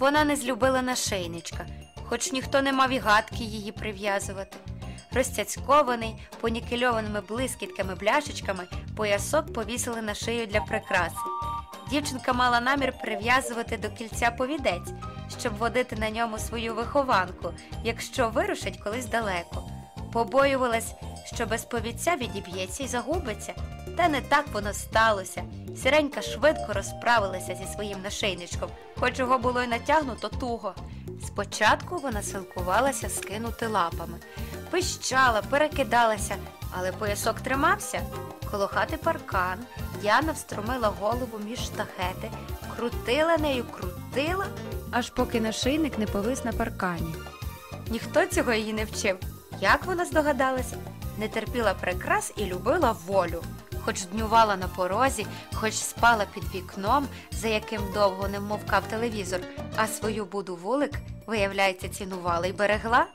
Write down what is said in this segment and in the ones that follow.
Вона не злюбила нашийничка, хоч ніхто не мав і гадки її прив'язувати. Розцяцькований, понікельованими блискітками бляшечками, поясок повісили на шию для прикраси. Дівчинка мала намір прив'язувати до кільця повідець, щоб водити на ньому свою вихованку, якщо вирушить колись далеко. Побоювалась, що без повідця відіб'ється і загубиться. Та не так воно сталося. Сіренька швидко розправилася зі своїм нашийничком, хоч його було й натягнуто туго. Спочатку вона силкувалася скинути лапами, пищала, перекидалася, але поясок тримався. Коло хати паркан, Діана встромила голову між штахети, крутила нею, крутила, аж поки нашийник не повис на паркані. Ніхто цього її не вчив. Як вона здогадалася? Не терпіла прикрас і любила волю. Хоч днювала на порозі, хоч спала під вікном, за яким довго не вмовкав телевізор, а свою буду вулик, виявляється, цінувала і берегла.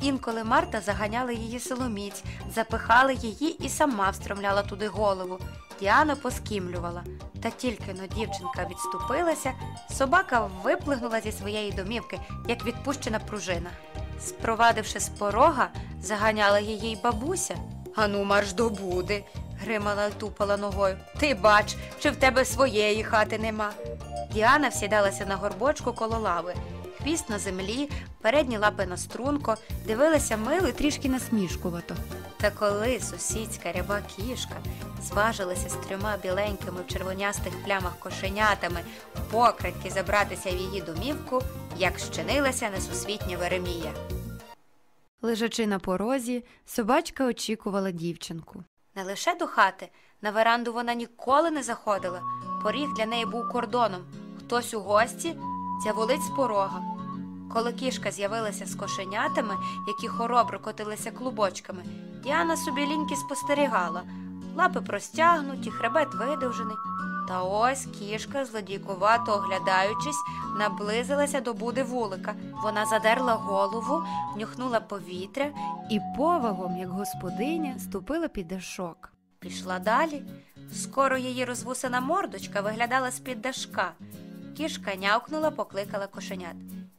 Інколи Марта заганяла її силоміць, запихала її і сама встромляла туди голову. Діана поскімлювала. Та тільки но дівчинка відступилася, собака виплигнула зі своєї домівки, як відпущена пружина. Спровадивши з порога, заганяла її й бабуся. Ану, марш до буди, гримала тупала ногою. Ти бач, чи в тебе своєї хати нема. Діана всідалася на горбочку коло лави. Хвіст на землі, передні лапи на струнко, дивилася мило трішки насмішкувато. Та коли сусідська ряба кішка зважилася з трьома біленькими в червонястих плямах кошенятами покрадьки забратися в її домівку, як щинилася несусвітня Веремія. Лежачи на порозі, собачка очікувала дівчинку. Не лише до хати, на веранду вона ніколи не заходила. Поріг для неї був кордоном. Хтось у гості з'яволить з порога. Коли кішка з'явилася з кошенятами, які хоробро котилися клубочками, Діана собі ліньки спостерігала. Лапи простягнуті, хребет видовжений. Та ось кішка, злодійкувато оглядаючись, наблизилася до буди вулика. Вона задерла голову, нюхнула повітря і повагом, як господиня, ступила під дашок. Пішла далі. Скоро її розвусена мордочка виглядала з-під дашка. Кішка нявкнула, покликала кошенят.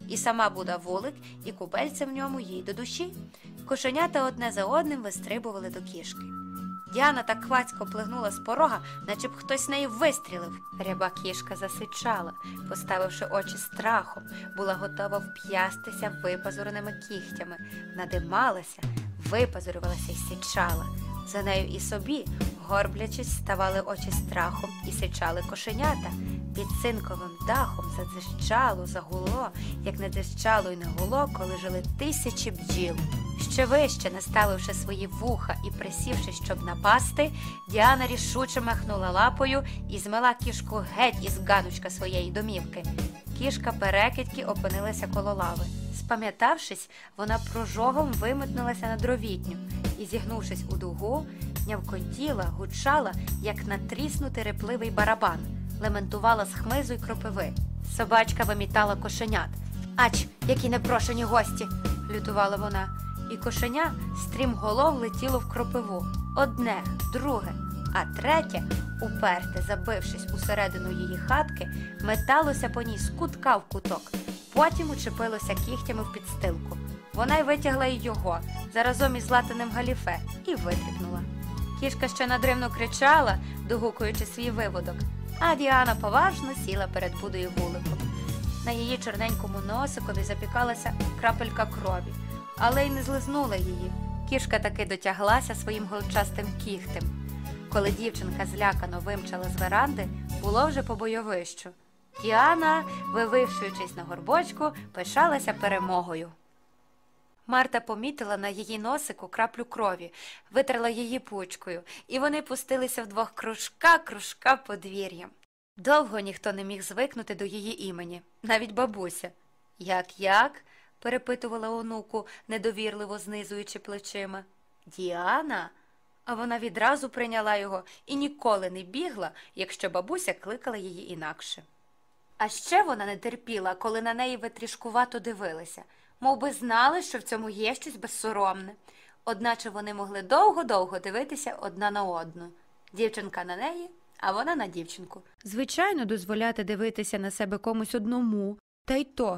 І сама буда вулик, і купельце в ньому їй до душі. Кошенята одне за одним вистрибували до кішки. Діана так хвацько плигнула з порога, наче б хтось неї вистрілив. Ряба кішка засичала, поставивши очі страхом, була готова вп'ястися випазуреними кігтями, надималася, випазурювалася й сичала. За нею і собі, горблячись, ставали очі страхом і сичали кошенята. Під цинковим дахом задзищало, загуло, як не дзищало й не гуло, коли жили тисячі бджіл. Ще вище, наставивши свої вуха і присівши, щоб напасти, Діана рішуче махнула лапою і змила кішку геть із ганочка своєї домівки. Кішка перекидьки опинилася коло лави. Спам'ятавшись, вона прожогом виметнулася на дровітню і, зігнувшись у дугу, нявкотіла, гучала, як натріснутий репливий барабан, лементувала з хмизу й кропиви. Собачка вимітала кошенят. Ач, які непрошені гості! лютувала вона. І кошеня стрімголов летіло в кропиву. Одне, друге, а третє, уперте, забившись усередину її хатки, металося по ній з кутка в куток, потім учепилося кігтями в підстилку. Вона й витягла й його заразом із латаним галіфе і витріпнула. Кішка ще надривно кричала, догукуючи свій виводок, а Діана поважно сіла перед будою вуликом. На її чорненькому носикові запікалася крапелька крові але й не злизнула її. Кішка таки дотяглася своїм голчастим кігтем. Коли дівчинка злякано вимчала з веранди, було вже по бойовищу. Діана, вивившуючись на горбочку, пишалася перемогою. Марта помітила на її носику краплю крові, витерла її пучкою, і вони пустилися вдвох кружка кружка подвір'ям. Довго ніхто не міг звикнути до її імені, навіть бабуся. Як як? перепитувала онуку, недовірливо знизуючи плечима. Діана. А вона відразу прийняла його і ніколи не бігла, якщо бабуся кликала її інакше. А ще вона не терпіла, коли на неї витрішкувато дивилися, мов би знали, що в цьому є щось безсоромне. Одначе вони могли довго-довго дивитися одна на одну. Дівчинка на неї, а вона на дівчинку. Звичайно, дозволяти дивитися на себе комусь одному, Та й то